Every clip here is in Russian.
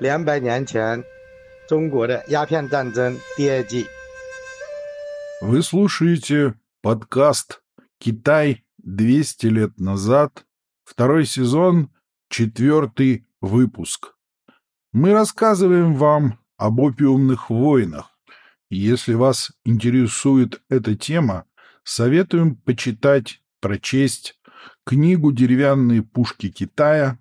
两百年前中国的鸦片战争第二季。 Вы слушаете подкаст «Китай 200 лет назад», второй сезон, четвертый выпуск. Мы рассказываем вам об опиумных войнах. Если вас интересует эта тема, советуем почитать, прочесть книгу «Деревянные пушки Китая»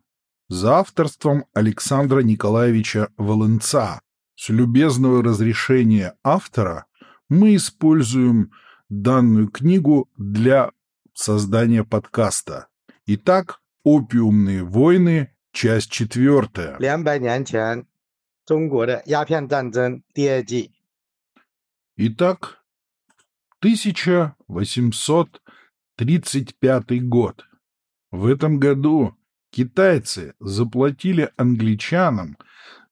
за авторством Александра Николаевича Волынца. С любезного разрешения автора мы используем данную книгу для создания подкаста. Итак, «Опиумные войны», часть четвертая. 两百年前中国的鸦片战争第二季。 Итак, 1835 год. В этом году китайцы заплатили англичанам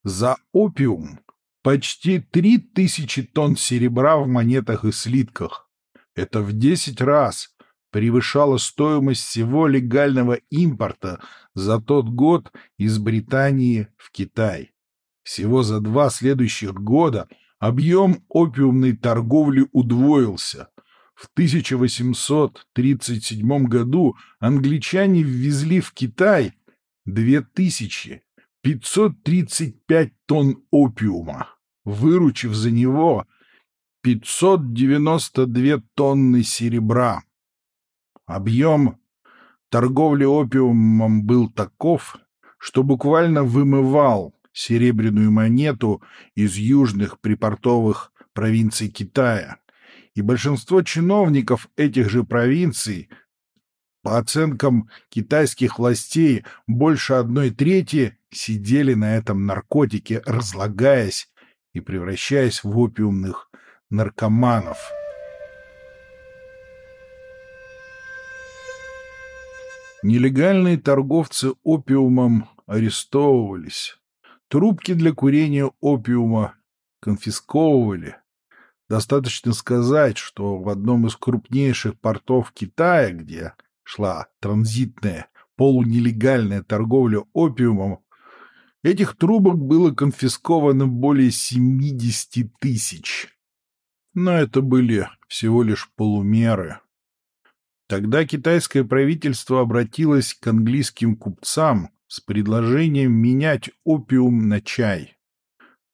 за опиум почти 3000 тонн серебра в монетах и слитках. Это в 10 раз превышало стоимость всего легального импорта за тот год из Британии в Китай. Всего за два следующих года объем опиумной торговли удвоился. В 1837 году англичане ввезли в Китай 2535 тонн опиума, выручив за него 592 тонны серебра. Объем торговли опиумом был таков, что буквально вымывал серебряную монету из южных припортовых провинций Китая, и большинство чиновников этих же провинций, по оценкам китайских властей, больше одной трети сидели на этом наркотике, разлагаясь и превращаясь в опиумных наркоманов. Нелегальные торговцы опиумом арестовывались. Трубки для курения опиума конфисковывали. Достаточно сказать, что в одном из крупнейших портов Китая, где шла транзитная полунелегальная торговля опиумом, этих трубок было конфисковано более 70 тысяч. Но это были всего лишь полумеры. Тогда китайское правительство обратилось к английским купцам с предложением менять опиум на чай.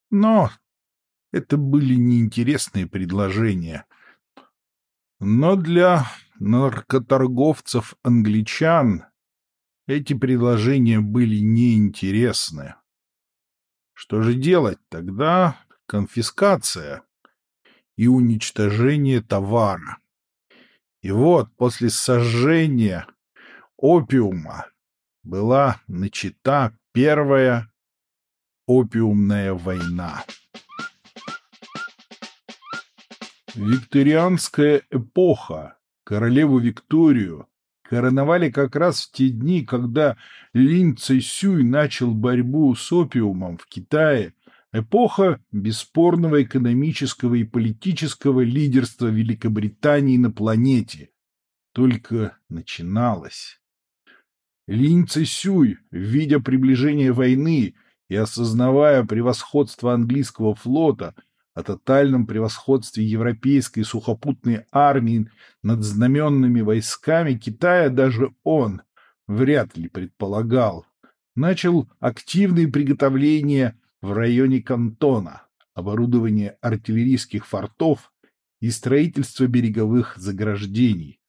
Но это были неинтересные предложения. Но для наркоторговцев-англичан эти предложения были неинтересны. Что же делать? Тогда конфискация и уничтожение товара. И вот после сожжения опиума была начата первая опиумная война. Викторианская эпоха. Королеву Викторию короновали как раз в те дни, когда Лин Цэсюй начал борьбу с опиумом в Китае. Эпоха бесспорного экономического и политического лидерства Великобритании на планете только начиналась. Линь Цэсюй, видя приближение войны и осознавая превосходство английского флота, о тотальном превосходстве европейской сухопутной армии над знаменными войсками Китая даже он вряд ли предполагал. Начал активные приготовления в районе Кантона, оборудование артиллерийских фортов и строительство береговых заграждений.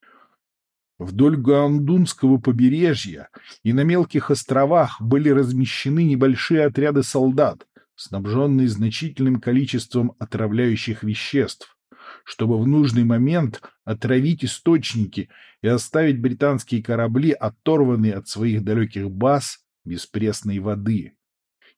Вдоль Гуандунского побережья и на мелких островах были размещены небольшие отряды солдат, снабженные значительным количеством отравляющих веществ, чтобы в нужный момент отравить источники и оставить британские корабли, оторванные от своих далеких баз, без пресной воды.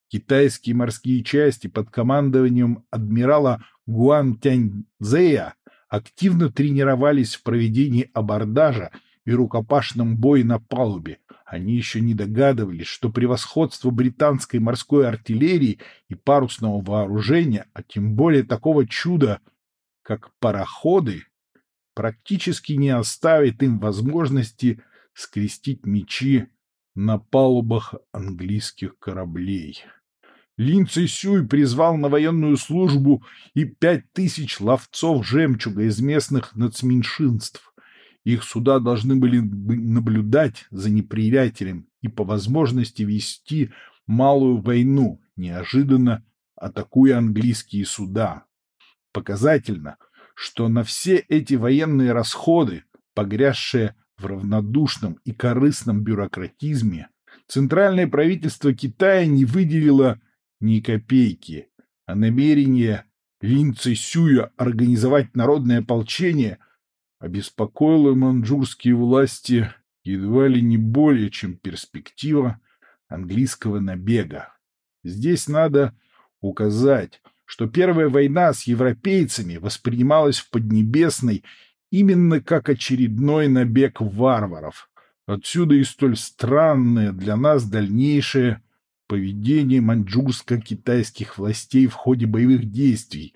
Китайские морские части под командованием адмирала Гуан Тяньцзея активно тренировались в проведении абордажа и рукопашном бое на палубе. Они еще не догадывались, что превосходство британской морской артиллерии и парусного вооружения, а тем более такого чуда, как пароходы, практически не оставит им возможности скрестить мечи на палубах английских кораблей. Лин Цисюй призвал на военную службу и пять тысяч ловцов жемчуга из местных нацменьшинств. Их суда должны были наблюдать за неприятелем и по возможности вести малую войну, неожиданно атакуя английские суда. Показательно, что на все эти военные расходы, погрязшие в равнодушном и корыстном бюрократизме, центральное правительство Китая не выделило ни копейки, а намерение Лин Цисюя организовать народное ополчение обеспокоило манчжурские власти едва ли не более, чем перспектива английского набега. Здесь надо указать, что Первая война с европейцами воспринималась в Поднебесной именно как очередной набег варваров. Отсюда и столь странное для нас дальнейшее поведение маньчжурско-китайских властей в ходе боевых действий.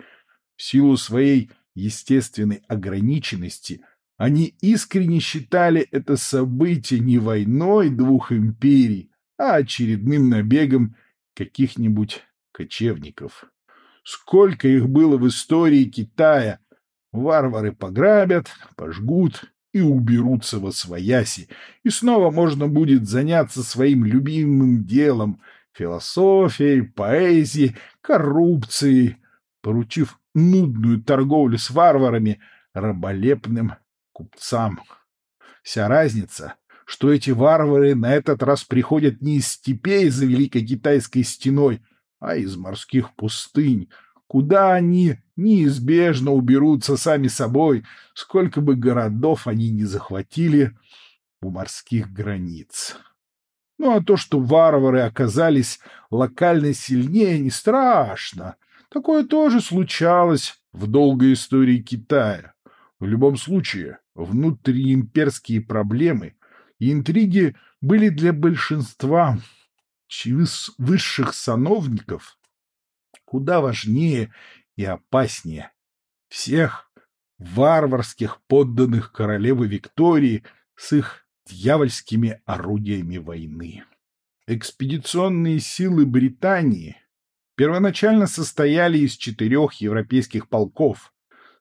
В силу своей естественной ограниченности они искренне считали это событие не войной двух империй, а очередным набегом каких-нибудь кочевников. Сколько их было в истории Китая! Варвары пограбят, пожгут и уберутся во свояси, и снова можно будет заняться своим любимым делом — философией, поэзией, коррупцией, поручив нудную торговлю с варварами раболепным купцам. Вся разница, что эти варвары на этот раз приходят не из степей за Великой Китайской стеной, а из морских пустынь, куда они неизбежно уберутся сами собой, сколько бы городов они ни захватили у морских границ. Ну а то, что варвары оказались локально сильнее, не страшно. Такое тоже случалось в долгой истории Китая. В любом случае, внутриимперские проблемы и интриги были для большинства высших сановников куда важнее и опаснее всех варварских подданных королевы Виктории с их дьявольскими орудиями войны. Экспедиционные силы Британии первоначально состояли из четырех европейских полков,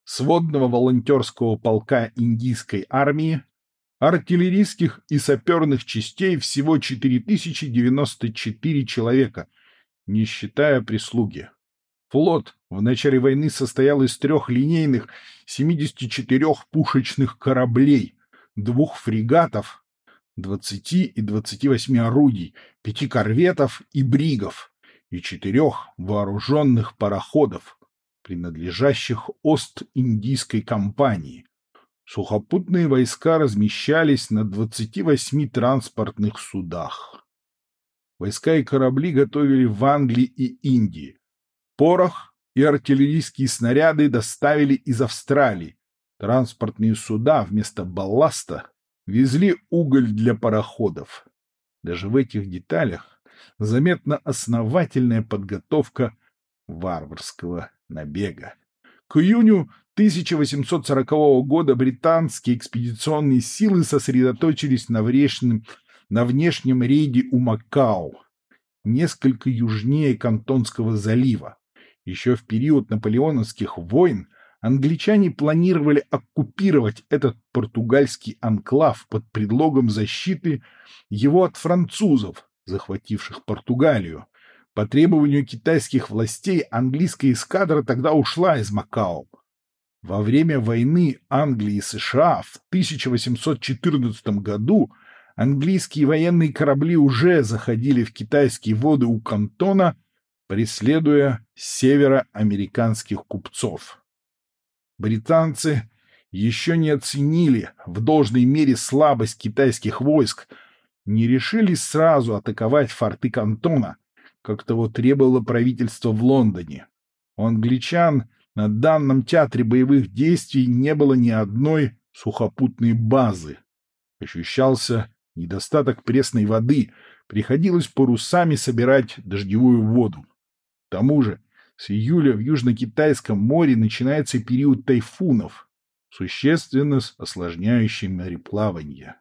сводного волонтерского полка индийской армии, артиллерийских и саперных частей всего 4094 человека, не считая прислуги. Флот в начале войны состоял из трех линейных 74 пушечных кораблей, двух фрегатов, 20 и 28 орудий, пяти корветов и бригов и четырех вооруженных пароходов, принадлежащих Ост-Индийской компании. Сухопутные войска размещались на 28 транспортных судах. Войска и корабли готовили в Англии и Индии. Порох и артиллерийские снаряды доставили из Австралии, Транспортные суда вместо балласта везли уголь для пароходов. Даже в этих деталях заметна основательная подготовка варварского набега. К июню 1840 года британские экспедиционные силы сосредоточились на внешнем, на внешнем рейде у Макао, несколько южнее Кантонского залива. Еще в период наполеоновских войн англичане планировали оккупировать этот португальский анклав под предлогом защиты его от французов, захвативших Португалию. По требованию китайских властей английская эскадра тогда ушла из Макао. Во время войны Англии и США в 1814 году английские военные корабли уже заходили в китайские воды у Кантона, преследуя североамериканских купцов. Британцы еще не оценили в должной мере слабость китайских войск, не решились сразу атаковать форты Кантона, как того требовало правительство в Лондоне. У англичан на данном театре боевых действий не было ни одной сухопутной базы. Ощущался недостаток пресной воды, приходилось парусами собирать дождевую воду. К тому же с июля в Южно-Китайском море начинается период тайфунов, существенно осложняющий мореплавание.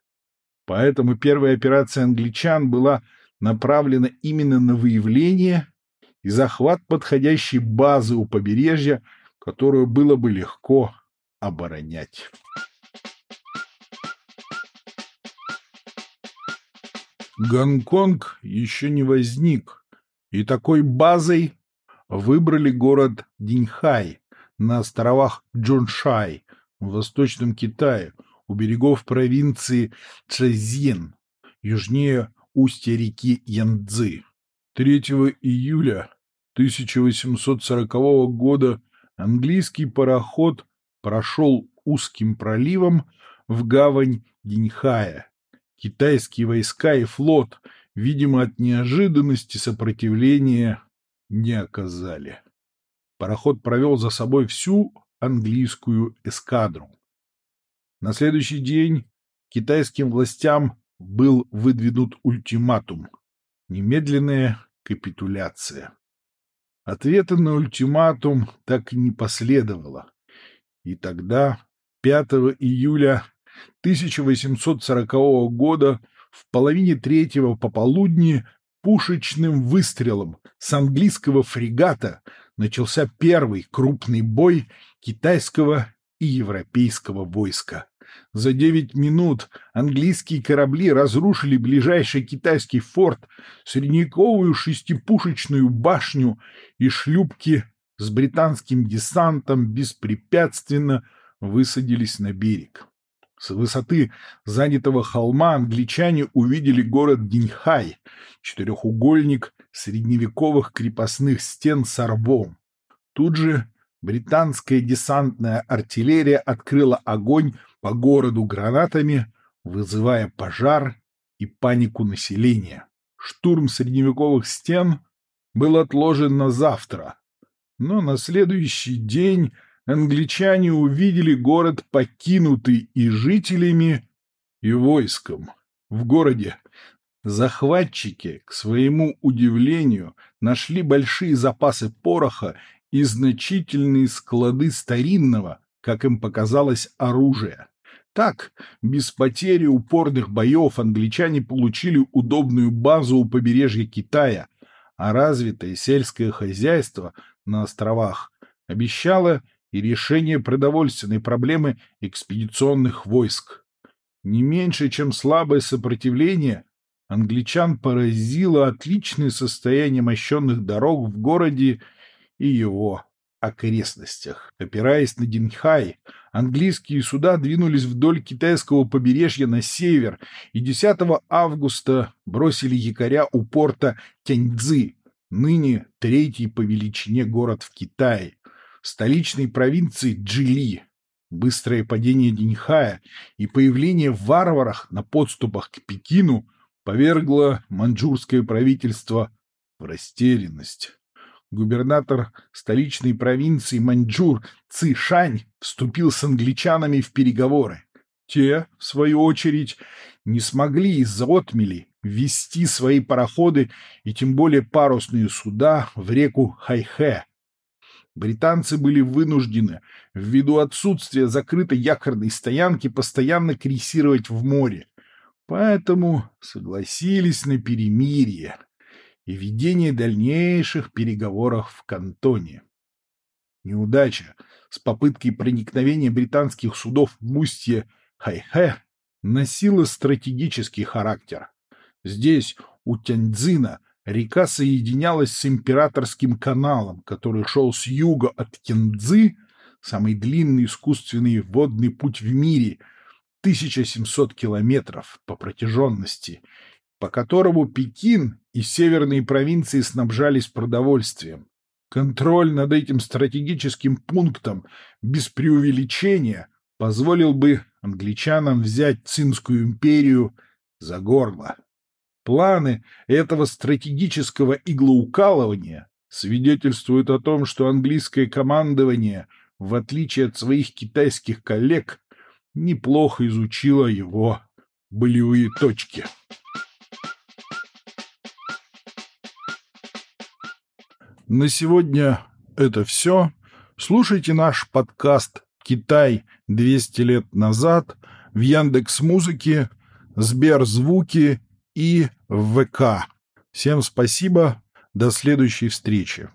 Поэтому первая операция англичан была направлена именно на выявление и захват подходящей базы у побережья, которую было бы легко оборонять. Гонконг еще не возник, и такой базой выбрали город Диньхай на островах Джуншай в Восточном Китае у берегов провинции Чжэзин, южнее устья реки Янцзы. 3 июля 1840 года английский пароход прошел узким проливом в гавань Диньхая. Китайские войска и флот, видимо, от неожиданности сопротивления не оказали. Пароход провел за собой всю английскую эскадру. На следующий день китайским властям был выдвинут ультиматум – немедленная капитуляция. Ответа на ультиматум так и не последовало. И тогда, 5 июля 1840 года, в половине третьего пополудни, пушечным выстрелом с английского фрегата начался первый крупный бой китайского и европейского войска. За девять минут английские корабли разрушили ближайший китайский форт, средневековую шестипушечную башню и шлюпки с британским десантом беспрепятственно высадились на берег. С высоты занятого холма англичане увидели город Диньхай, четырехугольник средневековых крепостных стен с орвом. Тут же британская десантная артиллерия открыла огонь по городу гранатами, вызывая пожар и панику населения. Штурм средневековых стен был отложен на завтра, но на следующий день англичане увидели город покинутый и жителями, и войском. В городе захватчики, к своему удивлению, нашли большие запасы пороха и значительные склады старинного, как им показалось, оружия. Так, без потери упорных боев англичане получили удобную базу у побережья Китая, а развитое сельское хозяйство на островах обещало и решение продовольственной проблемы экспедиционных войск. Не меньше, чем слабое сопротивление, англичан поразило отличное состояние мощенных дорог в городе и его окрестностях. Опираясь на Динхай, английские суда двинулись вдоль китайского побережья на север и 10 августа бросили якоря у порта Тяньцзы, ныне третий по величине город в Китае, столичной провинции Джили. Быстрое падение Динхая и появление варваров на подступах к Пекину повергло маньчжурское правительство в растерянность губернатор столичной провинции Маньчжур Цишань вступил с англичанами в переговоры. Те, в свою очередь, не смогли из-за отмели ввести свои пароходы и тем более парусные суда в реку Хайхэ. Британцы были вынуждены, ввиду отсутствия закрытой якорной стоянки, постоянно крейсировать в море. Поэтому согласились на перемирие и ведение дальнейших переговоров в Кантоне. Неудача с попыткой проникновения британских судов в устье Хайхэ носила стратегический характер. Здесь, у Тяньцзина, река соединялась с императорским каналом, который шел с юга от Тяньцзы, самый длинный искусственный водный путь в мире, 1700 километров по протяженности, по которому Пекин и северные провинции снабжались продовольствием. Контроль над этим стратегическим пунктом без преувеличения позволил бы англичанам взять Цинскую империю за горло. Планы этого стратегического иглоукалывания свидетельствуют о том, что английское командование, в отличие от своих китайских коллег, неплохо изучило его болевые точки. На сегодня это все. Слушайте наш подкаст «Китай 200 лет назад» в Яндекс Музыке, Сберзвуки и ВК. Всем спасибо. До следующей встречи.